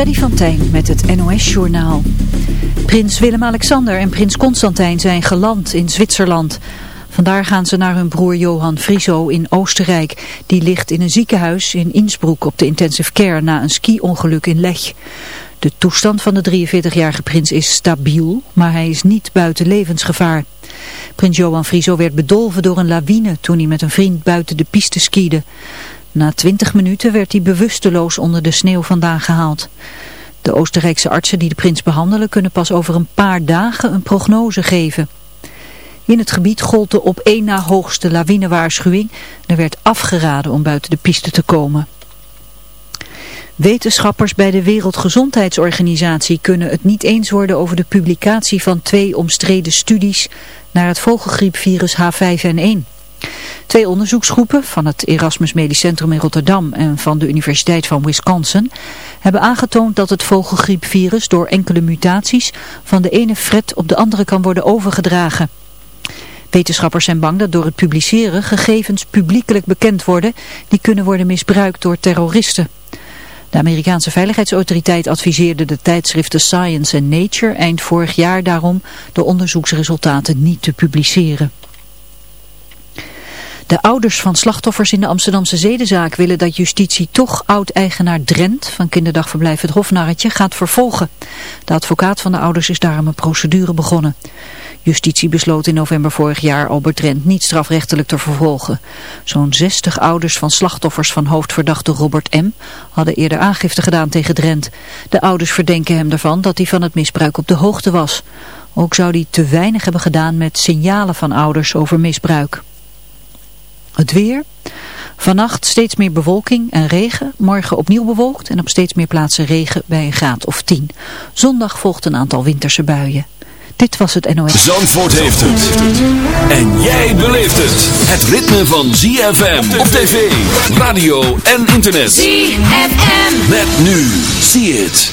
Freddy van Tijn met het NOS-journaal. Prins Willem-Alexander en prins Constantijn zijn geland in Zwitserland. Vandaar gaan ze naar hun broer Johan Friso in Oostenrijk. Die ligt in een ziekenhuis in Innsbruck op de intensive care na een ski-ongeluk in Lech. De toestand van de 43-jarige prins is stabiel, maar hij is niet buiten levensgevaar. Prins Johan Friso werd bedolven door een lawine toen hij met een vriend buiten de piste skiede. Na 20 minuten werd hij bewusteloos onder de sneeuw vandaan gehaald. De Oostenrijkse artsen die de prins behandelen kunnen pas over een paar dagen een prognose geven. In het gebied gold de op één na hoogste lawinewaarschuwing. Er werd afgeraden om buiten de piste te komen. Wetenschappers bij de Wereldgezondheidsorganisatie kunnen het niet eens worden over de publicatie van twee omstreden studies naar het vogelgriepvirus H5N1. Twee onderzoeksgroepen van het Erasmus Medisch Centrum in Rotterdam en van de Universiteit van Wisconsin hebben aangetoond dat het vogelgriepvirus door enkele mutaties van de ene fret op de andere kan worden overgedragen. Wetenschappers zijn bang dat door het publiceren gegevens publiekelijk bekend worden die kunnen worden misbruikt door terroristen. De Amerikaanse Veiligheidsautoriteit adviseerde de tijdschriften Science en Nature eind vorig jaar daarom de onderzoeksresultaten niet te publiceren. De ouders van slachtoffers in de Amsterdamse zedenzaak willen dat justitie toch oud-eigenaar Drent van kinderdagverblijf Het Hofnarretje gaat vervolgen. De advocaat van de ouders is daarom een procedure begonnen. Justitie besloot in november vorig jaar Albert Drent niet strafrechtelijk te vervolgen. Zo'n 60 ouders van slachtoffers van hoofdverdachte Robert M. hadden eerder aangifte gedaan tegen Drent. De ouders verdenken hem ervan dat hij van het misbruik op de hoogte was. Ook zou hij te weinig hebben gedaan met signalen van ouders over misbruik. Het weer. Vannacht steeds meer bewolking en regen. Morgen opnieuw bewolkt en op steeds meer plaatsen regen bij een graad of 10. Zondag volgt een aantal winterse buien. Dit was het NOS. Zandvoort heeft het. En jij beleeft het. Het ritme van ZFM op tv, radio en internet. ZFM. Met nu. See it.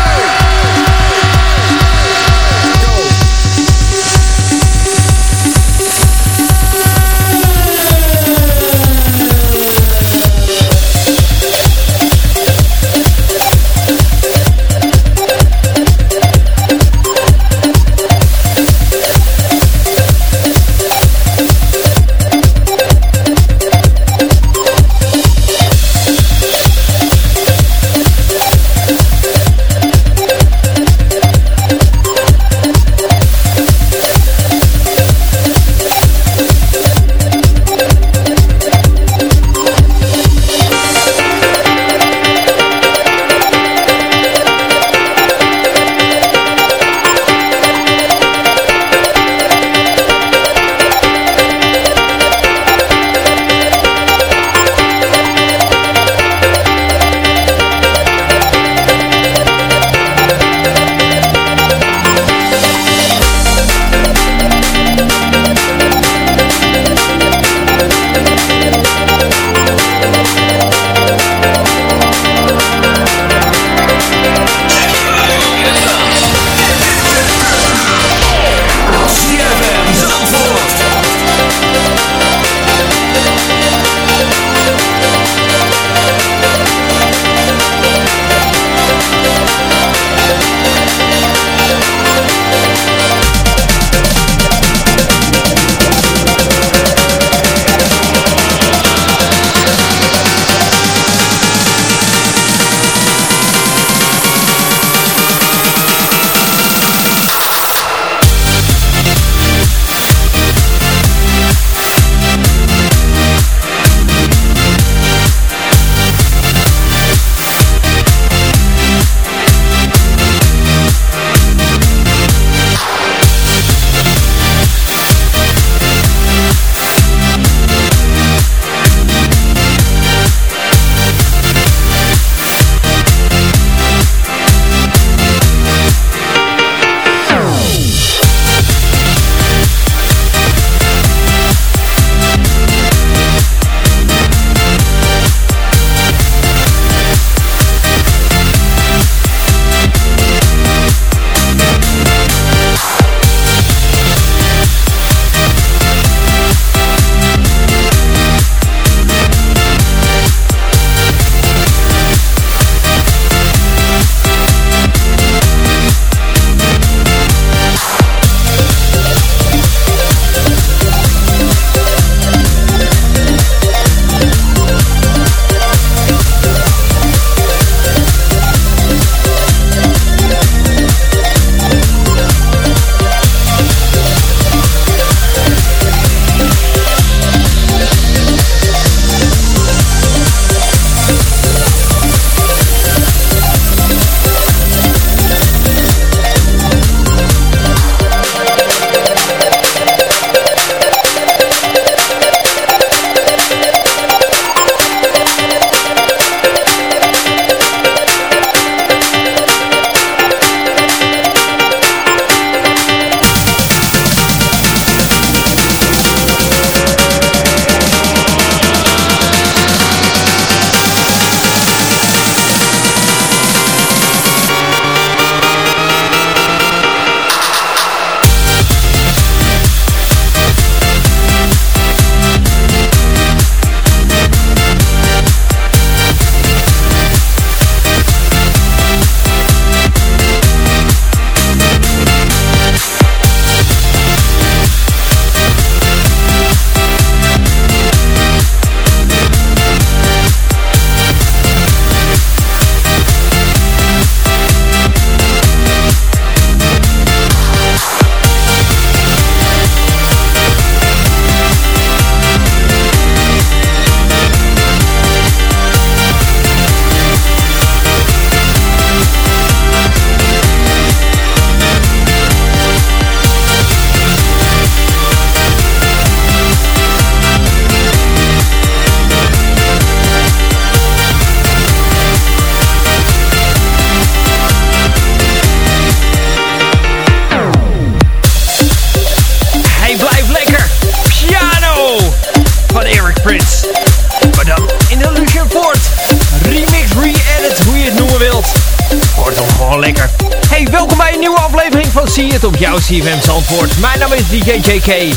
See It op jouw CFM Zandvoort. Mijn naam is DJ JK.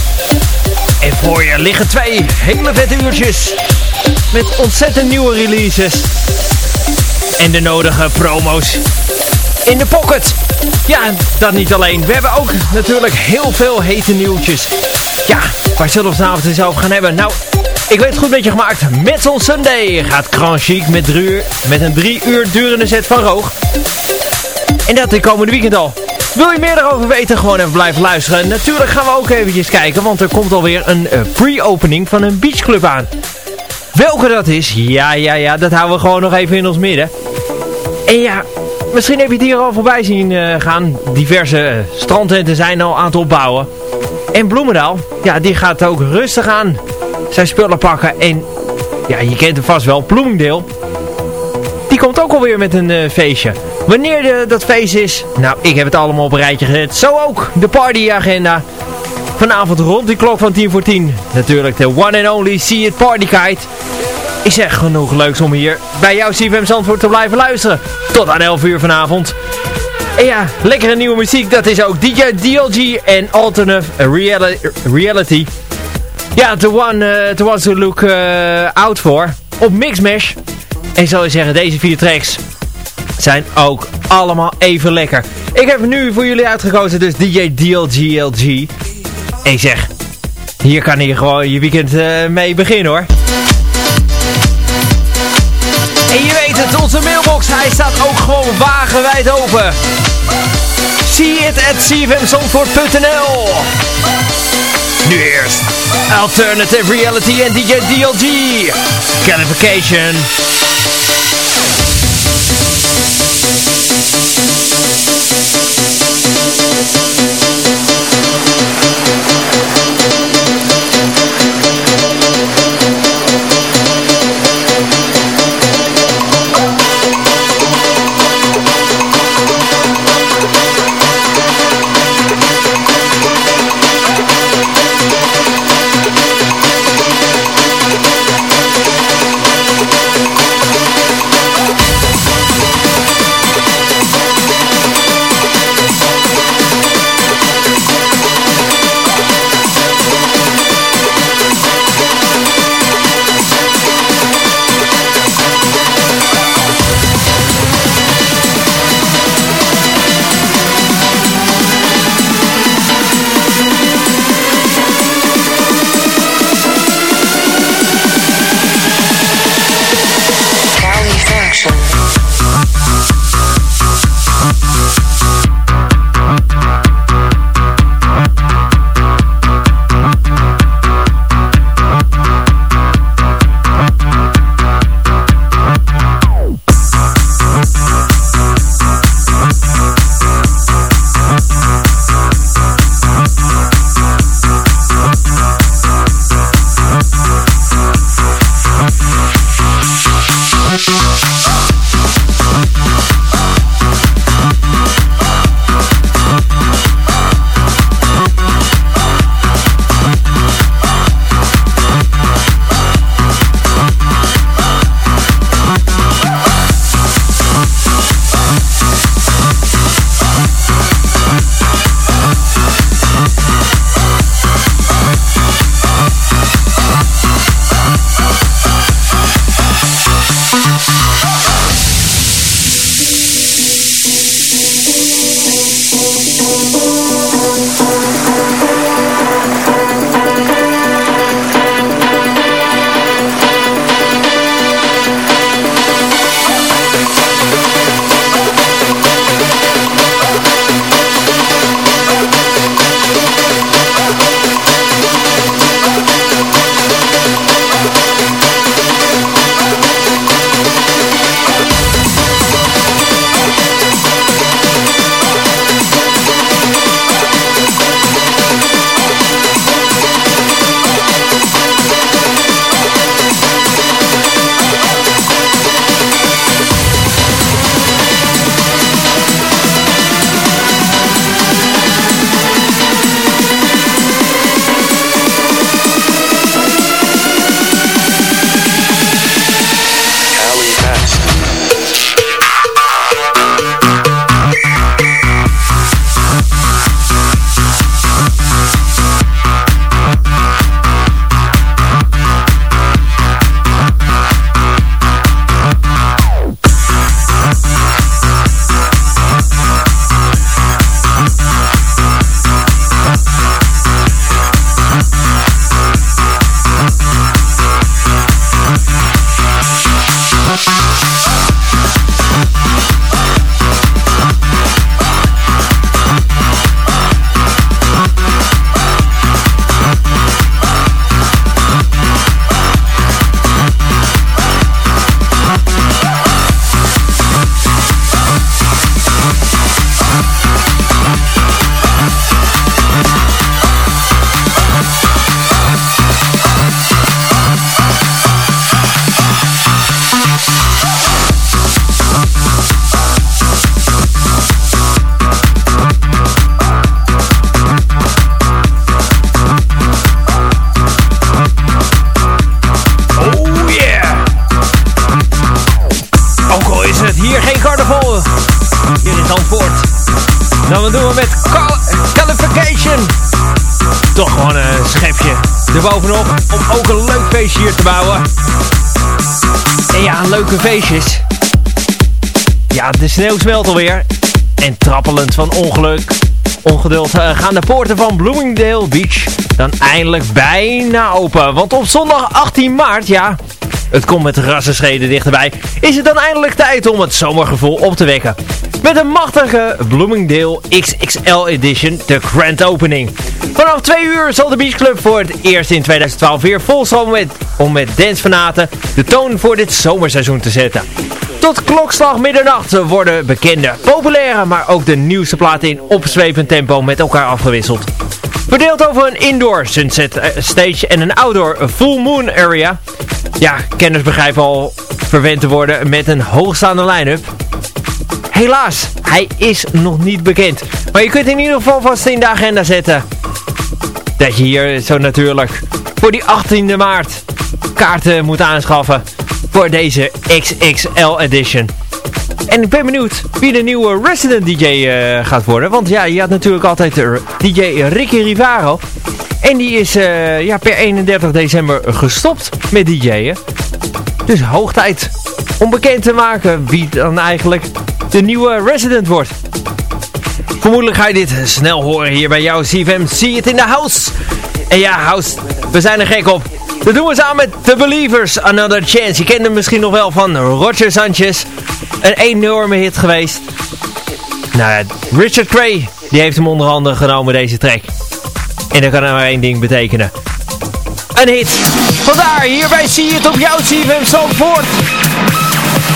En voor je liggen twee hele vette uurtjes. Met ontzettend nieuwe releases. En de nodige promo's. In de pocket. Ja, dat niet alleen. We hebben ook natuurlijk heel veel hete nieuwtjes. Ja, waar zullen we vanavond eens over gaan hebben? Nou, ik weet het goed met je gemaakt. Metal Sunday gaat Grand met, uur, met een drie uur durende set van Roog. En dat de komende weekend al. Wil je meer erover weten? Gewoon even blijven luisteren. Natuurlijk gaan we ook eventjes kijken, want er komt alweer een uh, pre-opening van een beachclub aan. Welke dat is? Ja, ja, ja, dat houden we gewoon nog even in ons midden. En ja, misschien heb je het hier al voorbij zien uh, gaan. Diverse uh, strandtenten zijn al aan het opbouwen. En Bloemendaal, ja, die gaat ook rustig aan zijn spullen pakken. En ja, je kent hem vast wel, Bloemingdeel. Die komt ook alweer met een feestje. Wanneer de, dat feest is, nou, ik heb het allemaal op een rijtje gezet. Zo ook de partyagenda. Vanavond rond die klok van 10 voor 10. Natuurlijk de one and only See It Party Kite. Ik zeg genoeg leuks om hier bij jouw CFM Zandvoort te blijven luisteren. Tot aan 11 uur vanavond. En ja, lekkere nieuwe muziek. Dat is ook DJ DLG en Alternative Reality. Ja, the one, uh, the one to look uh, out for. Op Mixmash. En ik zal je zeggen, deze vier tracks zijn ook allemaal even lekker. Ik heb nu voor jullie uitgekozen dus DJ DLGLG. Ik zeg, hier kan je gewoon je weekend uh, mee beginnen hoor. En je weet het, onze mailbox, hij staat ook gewoon wagenwijd open. See it at cfmzandvoort.nl Nu eerst Alternative Reality en DJ DLG. Calification. Thank you. Sneeuw smelt alweer. En trappelend van ongeluk, ongeduld uh, gaan de poorten van Bloomingdale Beach dan eindelijk bijna open. Want op zondag 18 maart, ja, het komt met rassenschreden dichterbij, is het dan eindelijk tijd om het zomergevoel op te wekken. Met een machtige Bloomingdale XXL Edition, de grand opening. Vanaf 2 uur zal de Beach Club voor het eerst in 2012 weer vol met, om met dancefanaten de toon voor dit zomerseizoen te zetten. Tot klokslag middernacht worden bekende, populaire, maar ook de nieuwste platen in opzwepend tempo met elkaar afgewisseld. Verdeeld over een indoor sunset eh, stage en een outdoor full moon area. Ja, kenners begrijpen al verwend te worden met een hoogstaande line-up. Helaas, hij is nog niet bekend. Maar je kunt in ieder geval vast in de agenda zetten. Dat je hier zo natuurlijk voor die 18e maart kaarten moet aanschaffen voor deze XXL edition. En ik ben benieuwd wie de nieuwe resident DJ uh, gaat worden. Want ja, je had natuurlijk altijd DJ Ricky Rivaro. En die is uh, ja, per 31 december gestopt met DJ'en. Dus hoog tijd om bekend te maken wie dan eigenlijk de nieuwe resident wordt. Vermoedelijk ga je dit snel horen hier bij jouw CFM. See it in the house. En ja, house, we zijn er gek op. Dat doen we samen met The Believers, Another Chance. Je kent hem misschien nog wel van Roger Sanchez. Een enorme hit geweest. Nou ja, Richard Cray, die heeft hem onder andere genomen deze track. En dat kan maar één ding betekenen. Een hit. Vandaar, hierbij zie je het op jouw CFM Zandvoort.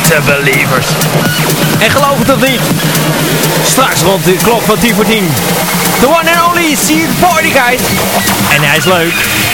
The Believers. En geloof het of niet, straks rond de klok van 10 voor 10. The one and only See the Party Guide. En hij is leuk.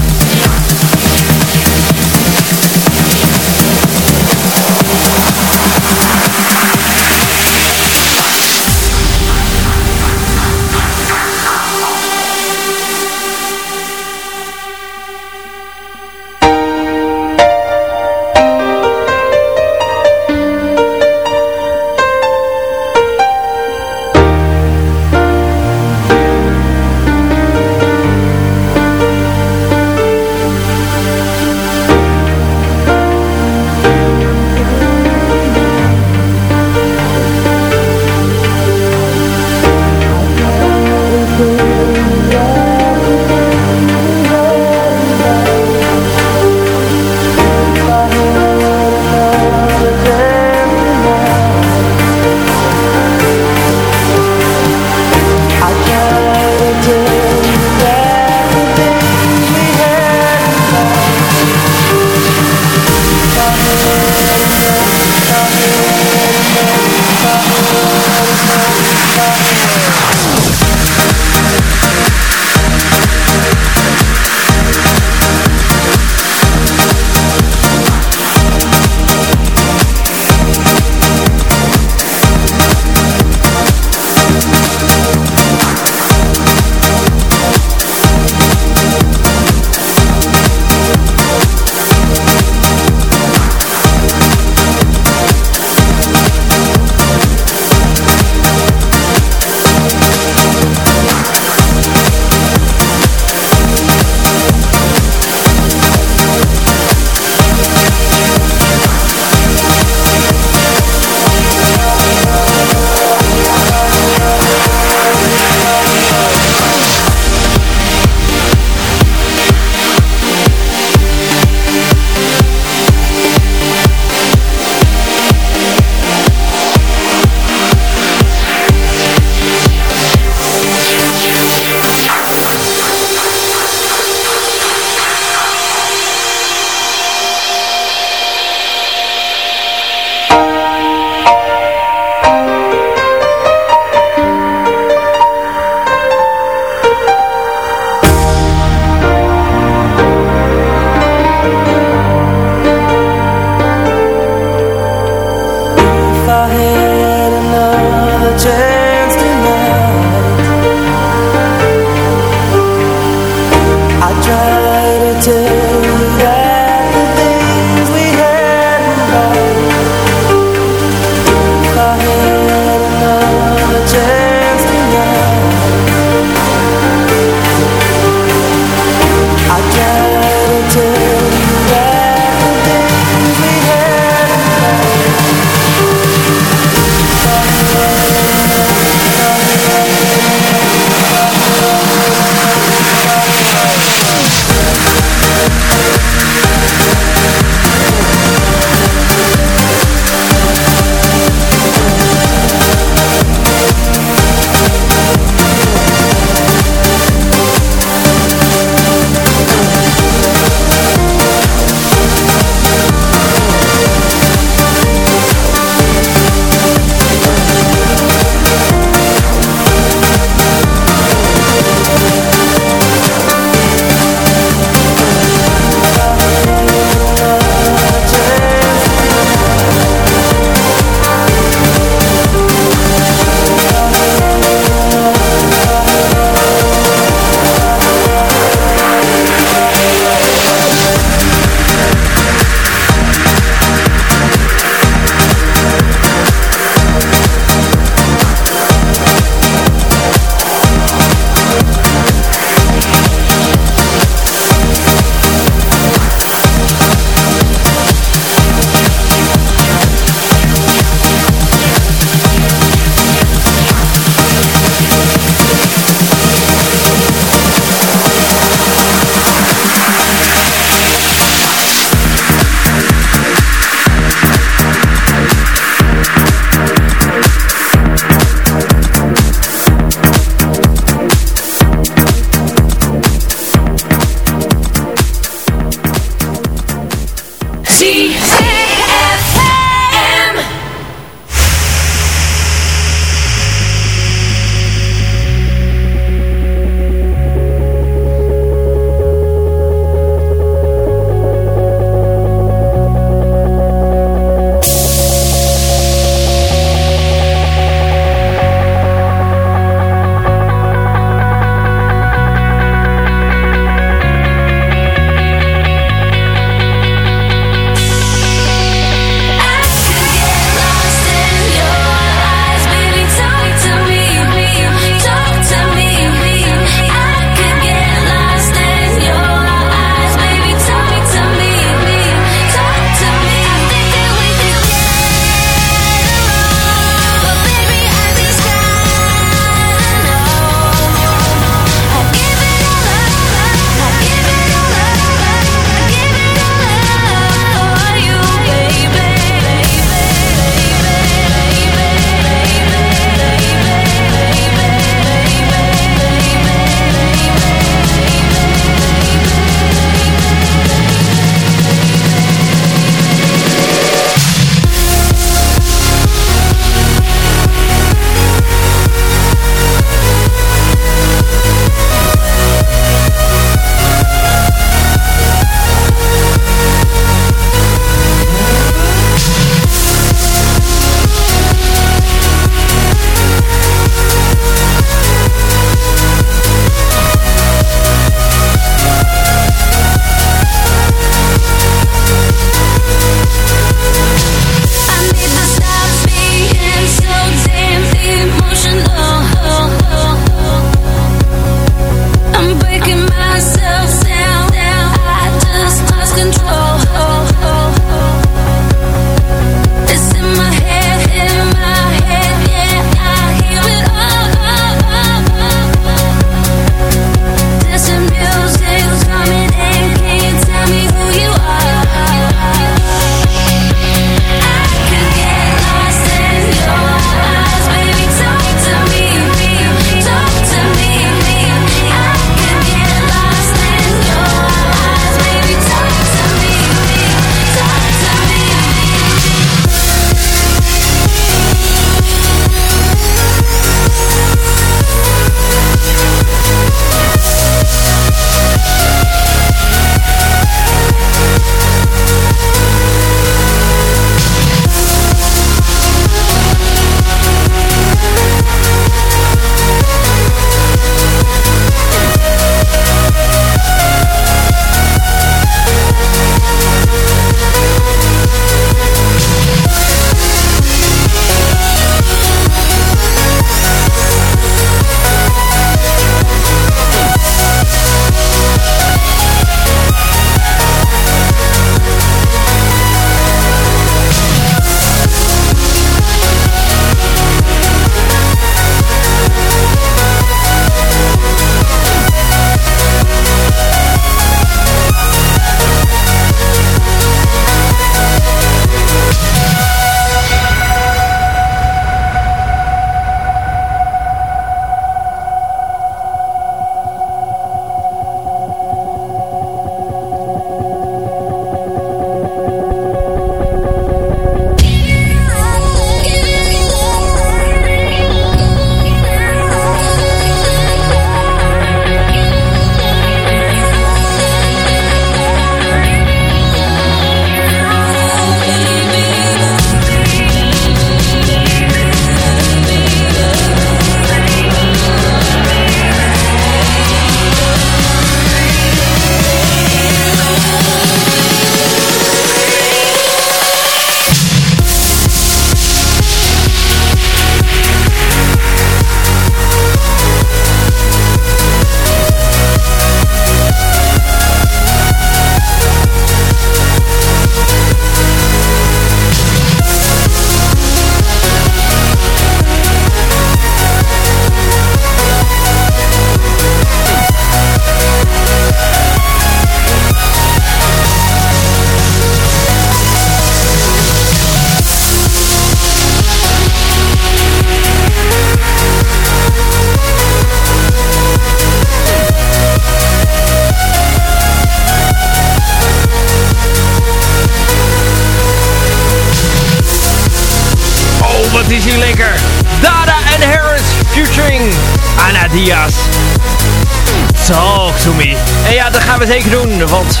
Want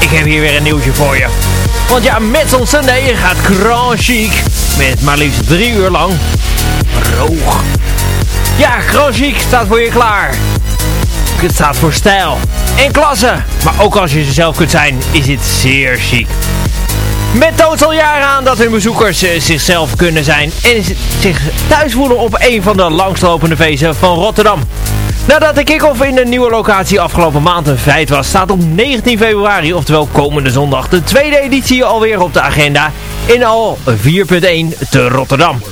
ik heb hier weer een nieuwtje voor je. Want ja, met on Sunday gaat Grand Chic met maar liefst drie uur lang roog. Ja, Grand Chic staat voor je klaar. Het staat voor stijl en klasse. Maar ook als je zelf kunt zijn, is het zeer chic. Met toont al jaren aan dat hun bezoekers eh, zichzelf kunnen zijn en zich thuis voelen op een van de langstlopende feesten van Rotterdam. Nadat de kick-off in de nieuwe locatie afgelopen maand een feit was, staat op 19 februari, oftewel komende zondag, de tweede editie alweer op de agenda in al 4.1 te Rotterdam.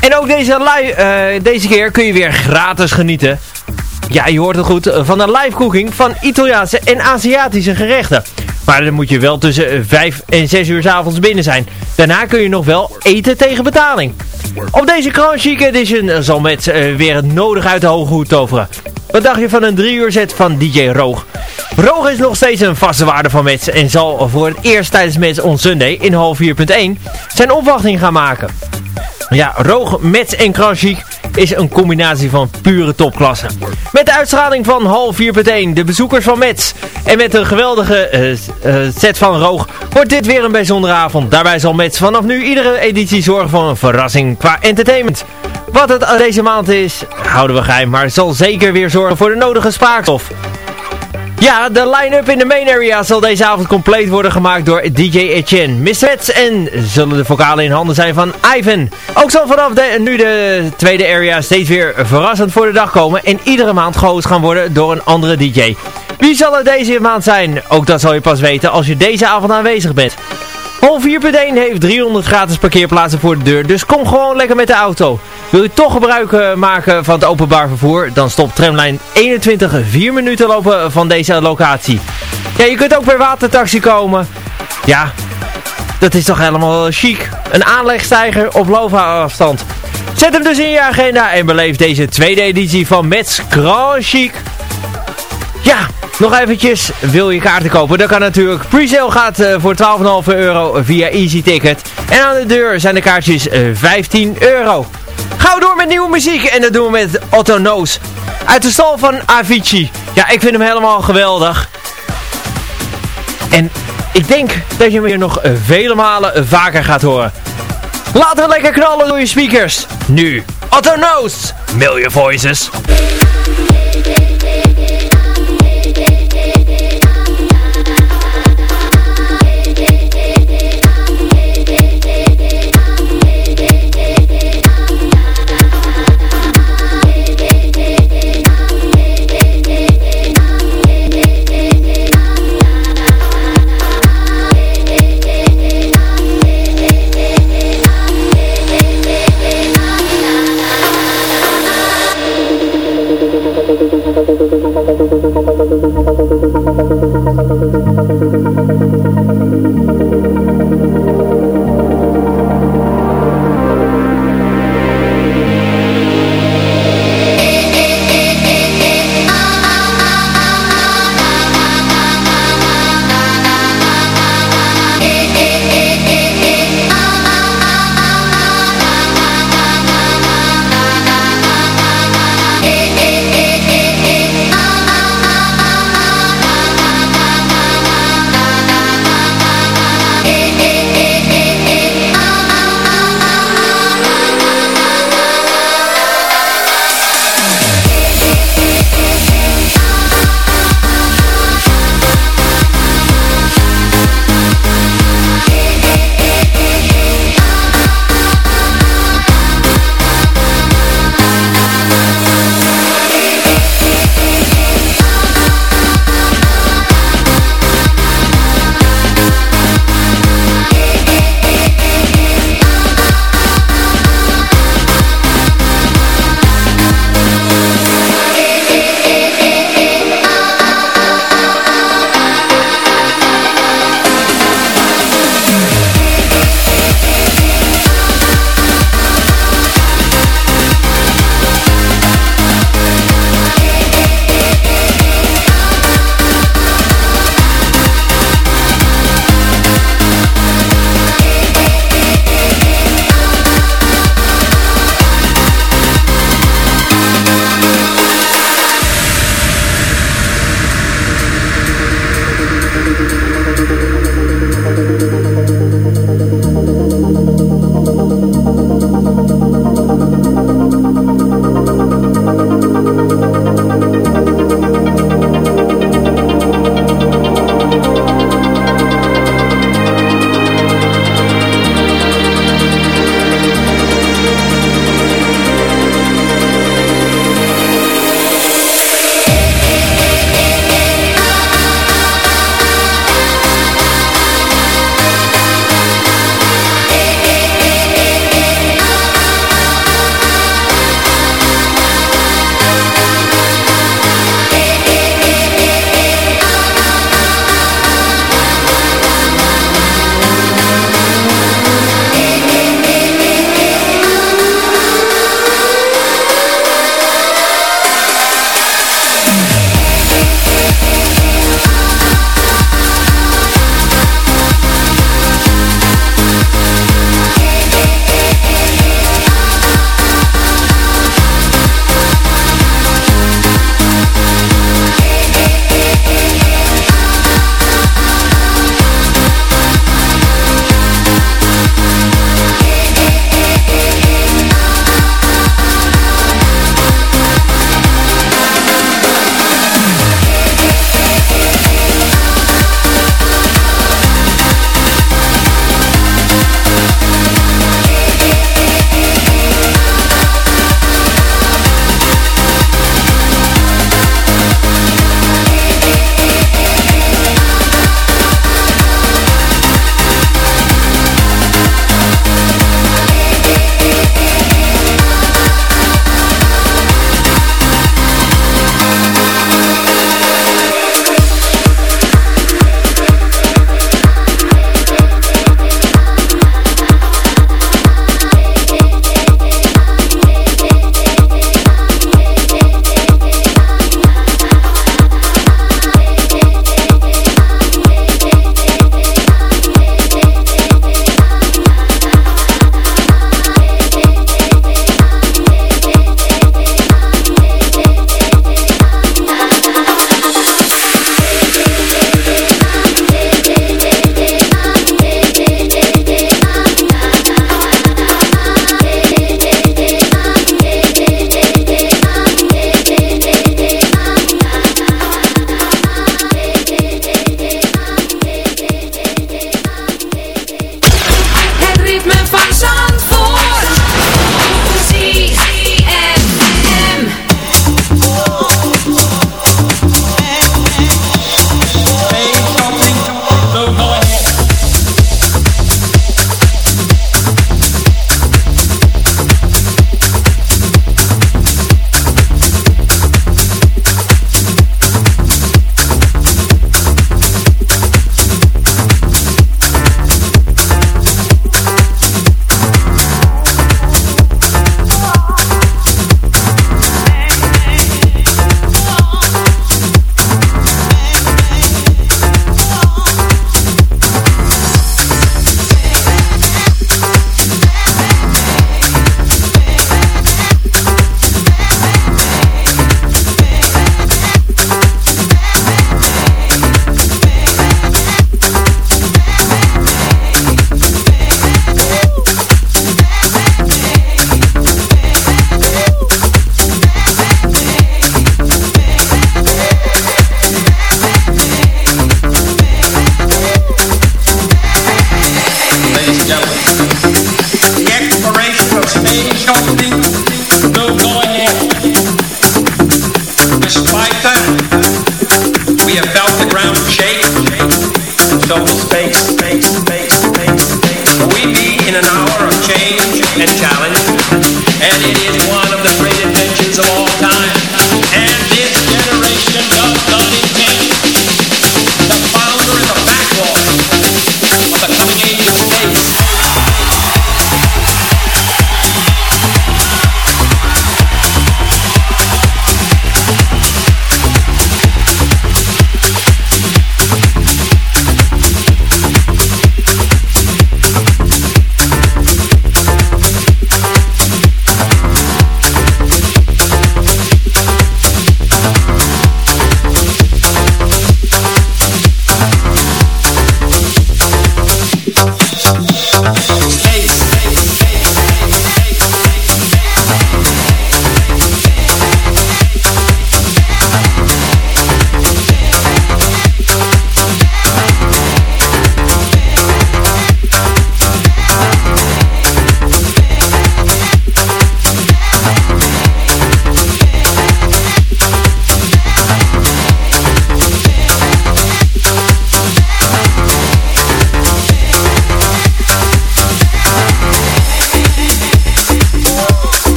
En ook deze, uh, deze keer kun je weer gratis genieten. Ja, je hoort het goed, van een live cooking van Italiaanse en Aziatische gerechten. Maar dan moet je wel tussen 5 en 6 uur s avonds binnen zijn. Daarna kun je nog wel eten tegen betaling. Op deze Grand Chic Edition zal met uh, weer het nodig uit de hoge hoed toveren. Wat dacht je van een 3 uur set van DJ Roog? Roog is nog steeds een vaste waarde van Mets en zal voor het eerst tijdens Mets on Sunday in half 4.1 zijn opwachting gaan maken. Ja, Roog, Mets en Chic is een combinatie van pure topklasse. Met de uitstraling van half 4.1, de bezoekers van Mets. En met een geweldige uh, uh, set van Roog wordt dit weer een bijzondere avond. Daarbij zal Mets vanaf nu iedere editie zorgen voor een verrassing qua entertainment. Wat het deze maand is, houden we geheim, maar zal zeker weer zorgen voor de nodige spaarstof. Ja, de line-up in de main area zal deze avond compleet worden gemaakt door DJ Etienne. Mr. en zullen de vocalen in handen zijn van Ivan. Ook zal vanaf de, nu de tweede area steeds weer verrassend voor de dag komen en iedere maand gehost gaan worden door een andere DJ. Wie zal het deze maand zijn? Ook dat zal je pas weten als je deze avond aanwezig bent. Hol 4.1 heeft 300 gratis parkeerplaatsen voor de deur, dus kom gewoon lekker met de auto. Wil je toch gebruik eh, maken van het openbaar vervoer, dan stopt tramlijn 21 4 minuten lopen van deze locatie. Ja, je kunt ook per watertaxi komen. Ja, dat is toch helemaal chic. Een aanlegstijger op loopafstand. Zet hem dus in je agenda en beleef deze tweede editie van Mets Grand Chic. Ja, nog eventjes, wil je kaarten kopen? Dat kan natuurlijk. Presale gaat uh, voor 12,5 euro via Easy Ticket. En aan de deur zijn de kaartjes uh, eh, 15 euro. Gaan we door met nieuwe muziek en dat doen we met Otto Noos. Uit de stal van Avicii. Ja, ik vind hem helemaal geweldig. En ik denk dat je hem hier nog vele malen vaker gaat horen. Laten we lekker knallen door je speakers. Nu, Otto Noos, Million Voices.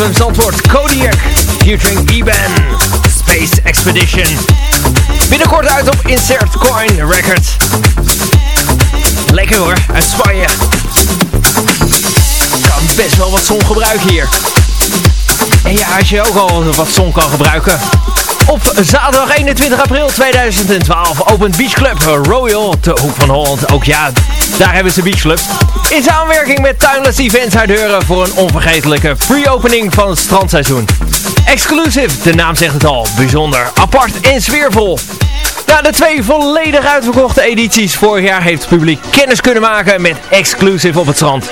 CFM Zandvoort, Kodiak, featuring Eben, Space Expedition. Binnenkort uit op Insert Coin Records. Lekker hoor, uit Spanje. Kan best wel wat zon gebruiken hier. En ja, als je ook al wat zon kan gebruiken. Op zaterdag 21 april 2012 opent Beach Club Royal te Hoek van Holland. Ook ja, daar hebben ze Beach Club. In samenwerking met Timeless Events haar deuren voor een onvergetelijke pre-opening van het strandseizoen. Exclusive, de naam zegt het al, bijzonder, apart en sfeervol. Na de twee volledig uitverkochte edities vorig jaar heeft het publiek kennis kunnen maken met Exclusive op het strand.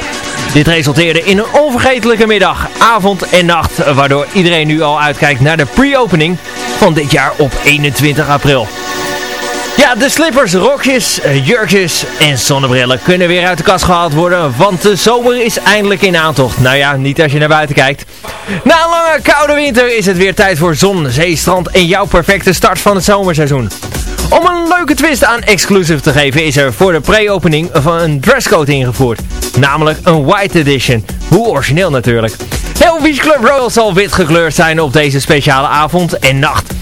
Dit resulteerde in een onvergetelijke middag, avond en nacht, waardoor iedereen nu al uitkijkt naar de pre-opening van dit jaar op 21 april. De slippers, rokjes, eh, jurkjes en zonnebrillen kunnen weer uit de kast gehaald worden, want de zomer is eindelijk in aantocht. Nou ja, niet als je naar buiten kijkt. Na een lange koude winter is het weer tijd voor zon, zee, strand en jouw perfecte start van het zomerseizoen. Om een leuke twist aan Exclusive te geven is er voor de pre-opening van een dresscode ingevoerd. Namelijk een white edition. Hoe origineel natuurlijk. Heel Beach Club Royal zal wit gekleurd zijn op deze speciale avond en nacht.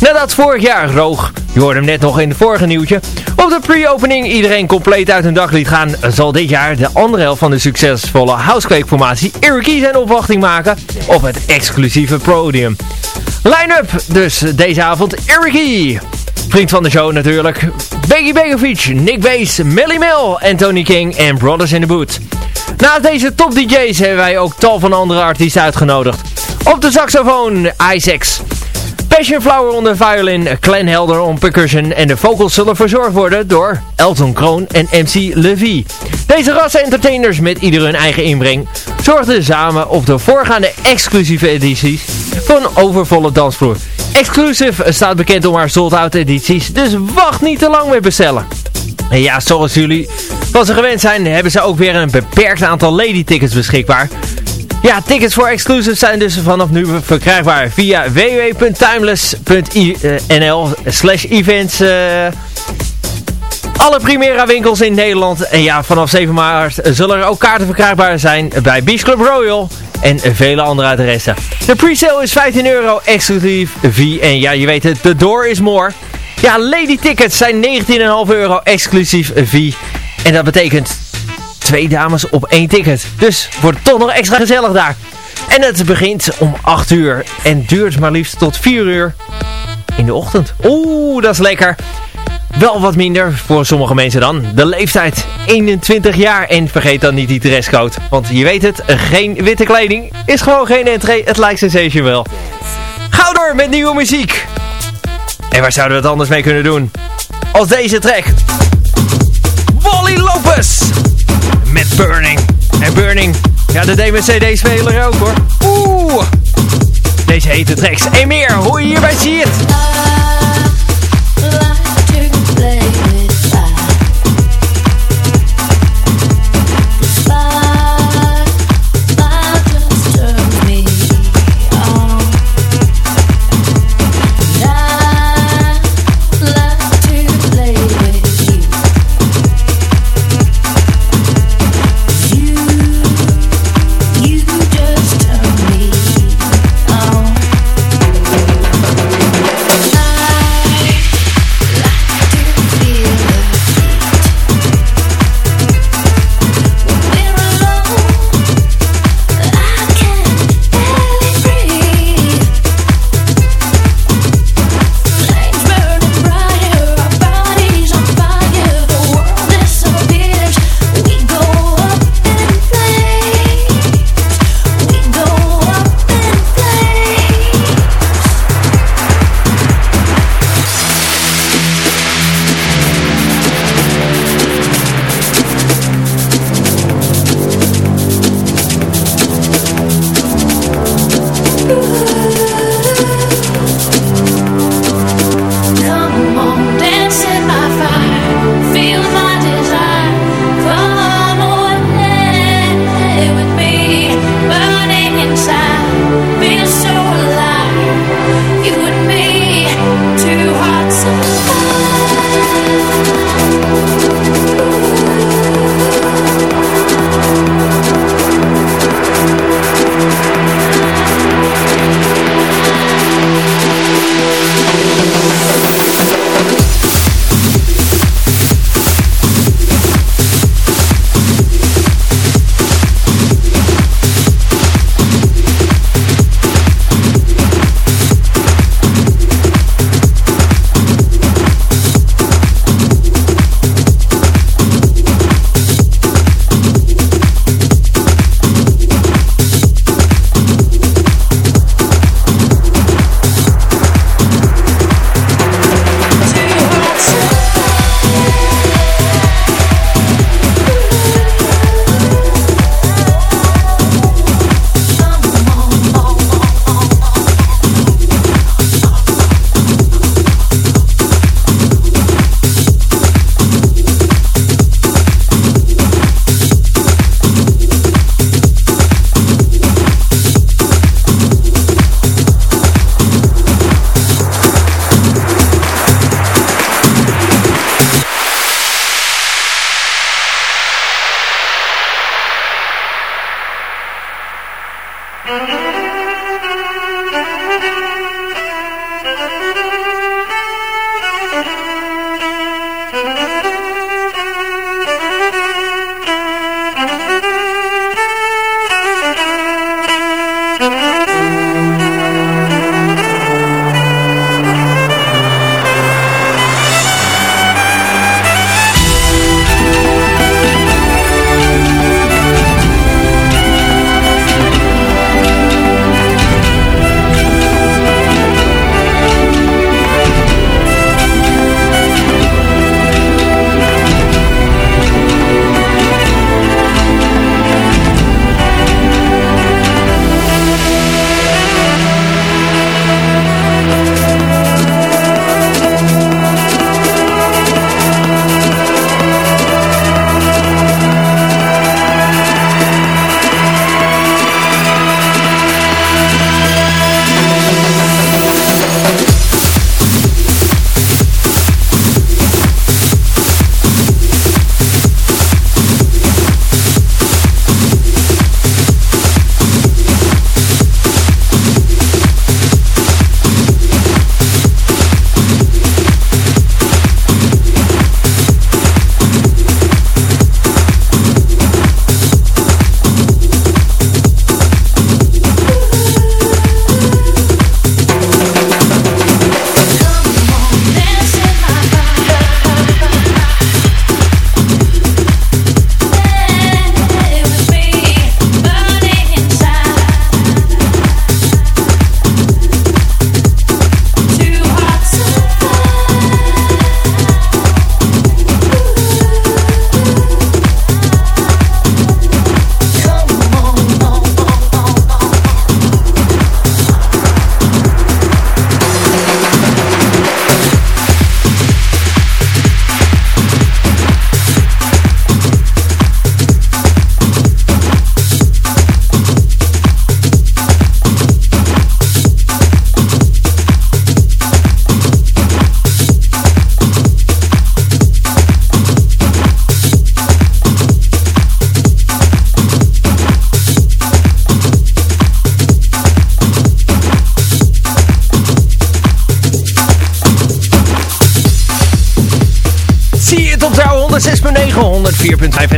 Nadat vorig jaar roog, je hoorde hem net nog in het vorige nieuwtje, op de pre-opening iedereen compleet uit hun dak liet gaan, zal dit jaar de andere helft van de succesvolle Housequake-formatie Iriki zijn opwachting maken op het exclusieve podium. Line-up dus deze avond Iriki. Vriend van de show natuurlijk. Becky Begovic, Nick Bass, Melly Mel, Anthony King en Brothers in the Boot. Naast deze top DJ's hebben wij ook tal van andere artiesten uitgenodigd. Op de saxofoon Isaacs. Passion Flower on de violin, Glenn Helder on percussion en de vocals zullen verzorgd worden door Elton Kroon en MC Levy. Deze rassen entertainers met ieder hun eigen inbreng zorgden samen op de voorgaande exclusieve edities voor een overvolle dansvloer. Exclusive staat bekend om haar sold-out edities, dus wacht niet te lang met bestellen. En ja, zoals jullie wat ze gewend zijn, hebben ze ook weer een beperkt aantal lady tickets beschikbaar. Ja, tickets voor exclusive zijn dus vanaf nu verkrijgbaar via www.timeless.nl slash events. Uh, alle Primera winkels in Nederland. En ja, vanaf 7 maart zullen er ook kaarten verkrijgbaar zijn bij Beach Club Royal en vele andere adressen. De pre-sale is 15 euro exclusief V. En ja, je weet het, the door is more. Ja, lady tickets zijn 19,5 euro exclusief V. En dat betekent twee dames op één ticket. Dus wordt het toch nog extra gezellig daar. En het begint om 8 uur en duurt maar liefst tot 4 uur in de ochtend. Oeh, dat is lekker. Wel wat minder voor sommige mensen dan. De leeftijd 21 jaar. En vergeet dan niet die dresscode. Want je weet het, geen witte kleding is gewoon geen entree. Het lijkt sensation wel. Gauw door met nieuwe muziek. En waar zouden we het anders mee kunnen doen? Als deze track. Wally Lopez. Met Burning. En Burning, ja dat deed mijn cd-speler ook hoor. Oeh. Deze hete tracks en meer hoe je hierbij ziet.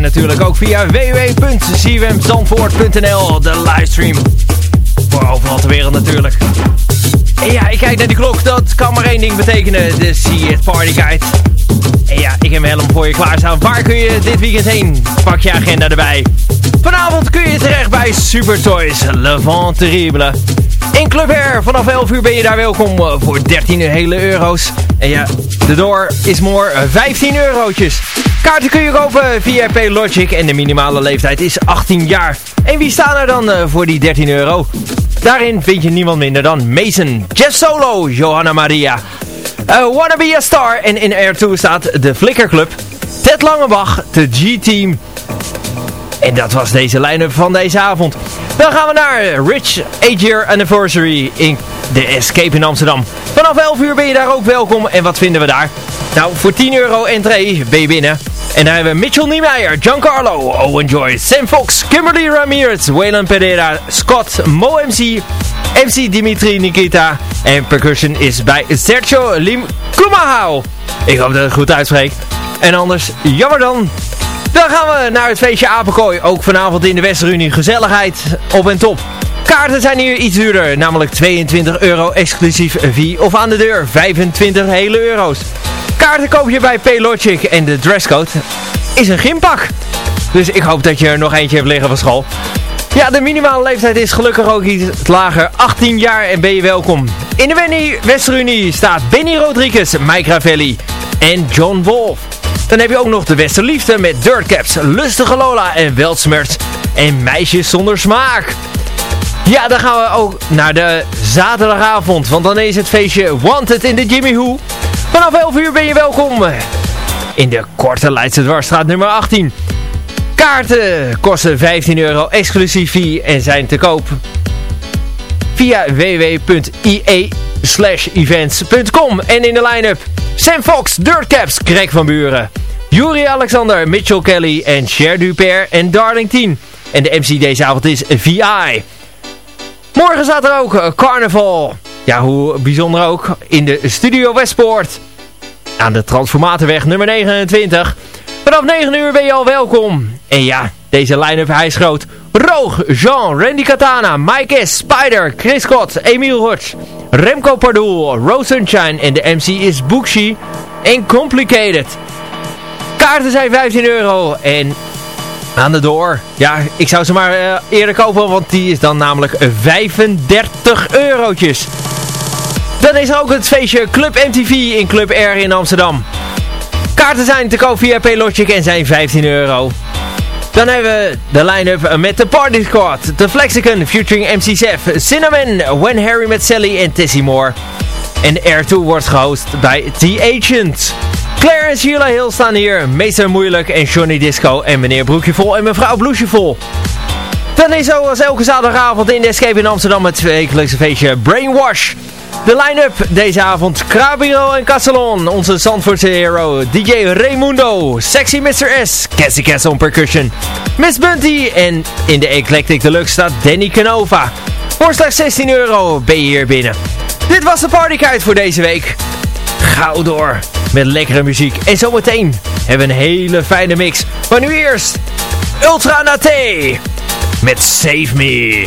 Natuurlijk ook via www.zwmzandvoort.nl, de livestream. Voor overal ter wereld natuurlijk. En ja, ik kijk naar die klok, dat kan maar één ding betekenen, de See It Party Guide. En ja, ik heb mijn helm voor je klaarstaan. Waar kun je dit weekend heen? Pak je agenda erbij. Vanavond kun je terecht bij Super Toys Le Terrible. In Club Air, vanaf 11 uur ben je daar welkom eh, voor 13 hele euro's. En ja, de door is more 15 eurotjes. Kaarten kun je kopen via Logic en de minimale leeftijd is 18 jaar. En wie staan er dan uh, voor die 13 euro? Daarin vind je niemand minder dan Mason, Jeff Solo, Johanna Maria. Uh, Wanna Be A Star en in Air 2 staat de Flicker Club. Ted Langebach, de G-Team. En dat was deze line-up van deze avond. Dan gaan we naar Rich 8 Year Anniversary in de Escape in Amsterdam. Vanaf 11 uur ben je daar ook welkom. En wat vinden we daar? Nou, voor 10 euro entree ben je binnen. En dan hebben we Mitchell Niemeyer, Giancarlo, Owen Joy, Sam Fox, Kimberly Ramirez, Waylon Pereira, Scott, Mo MC, MC Dimitri Nikita. En percussion is bij Sergio Lim Kumahau. Ik hoop dat ik het goed uitspreek. En anders, jammer dan. Dan gaan we naar het feestje Apenkooi. Ook vanavond in de Westerunie. Gezelligheid op en top. Kaarten zijn hier iets duurder, namelijk 22 euro exclusief V of aan de deur 25 hele euro's. Kaarten koop je bij Paylogic en de dresscode is een gympak. Dus ik hoop dat je er nog eentje hebt liggen van school. Ja, de minimale leeftijd is gelukkig ook iets lager. 18 jaar en ben je welkom. In de Westerunie staat Benny Rodriguez, Mike Ravelli en John Wolf. Dan heb je ook nog de Westerliefde met Dirtcaps, Lustige Lola en Weltsmerts en Meisjes zonder smaak. Ja, dan gaan we ook naar de zaterdagavond, want dan is het feestje Wanted in de Jimmy Who. Vanaf 11 uur ben je welkom in de Korte Leidse Dwarsstraat nummer 18. Kaarten kosten 15 euro exclusief fee en zijn te koop via www.ie-events.com en in de line-up Sam Fox, Dirtcaps, Greg van Buren, Yuri Alexander, Mitchell Kelly en Cher Duper en Darling 10. En de MC deze avond is VI. Morgen staat er ook eh, carnaval. Ja, hoe bijzonder ook. In de Studio Westpoort. Aan de Transformatorweg nummer 29. Vanaf 9 uur ben je al welkom. En ja, deze line-up hij is groot. Roog, Jean, Randy Katana, Mike S, Spider, Chris Scott, Emiel Hortz, Remco Pardoel, Rose Sunshine en de MC is Bookshi en Complicated. Kaarten zijn 15 euro en aan de door. Ja, ik zou ze maar uh, eerder kopen, want die is dan namelijk 35 eurotjes. Dan is ook het feestje Club MTV in Club R in Amsterdam. Kaarten zijn te koop via Paylogic en zijn 15 euro. Dan hebben we de line-up met de Party Squad, The Flexicon featuring MC Sef, Cinnamon, When Harry Met Sally en Tessie Moore. En R2 wordt gehost bij The Agent. Claire en Sheila Hill staan hier. Meester Moeilijk en Johnny Disco en meneer Broekje Vol en mevrouw Bloesje Vol. Dan is zoals elke zaterdagavond in de Escape in Amsterdam het wekelijkse feestje Brainwash. De line-up deze avond, Krabiro en Castellon, onze Zandvoortse hero, DJ Raimundo, Sexy Mr. S, Cassie Castle on percussion, Miss Bunty en in de Eclectic Deluxe staat Danny Canova. Voor slechts 16 euro ben je hier binnen. Dit was de partykite voor deze week. Gauw door met lekkere muziek. En zometeen hebben we een hele fijne mix. Maar nu eerst Ultra Nate met Save Me.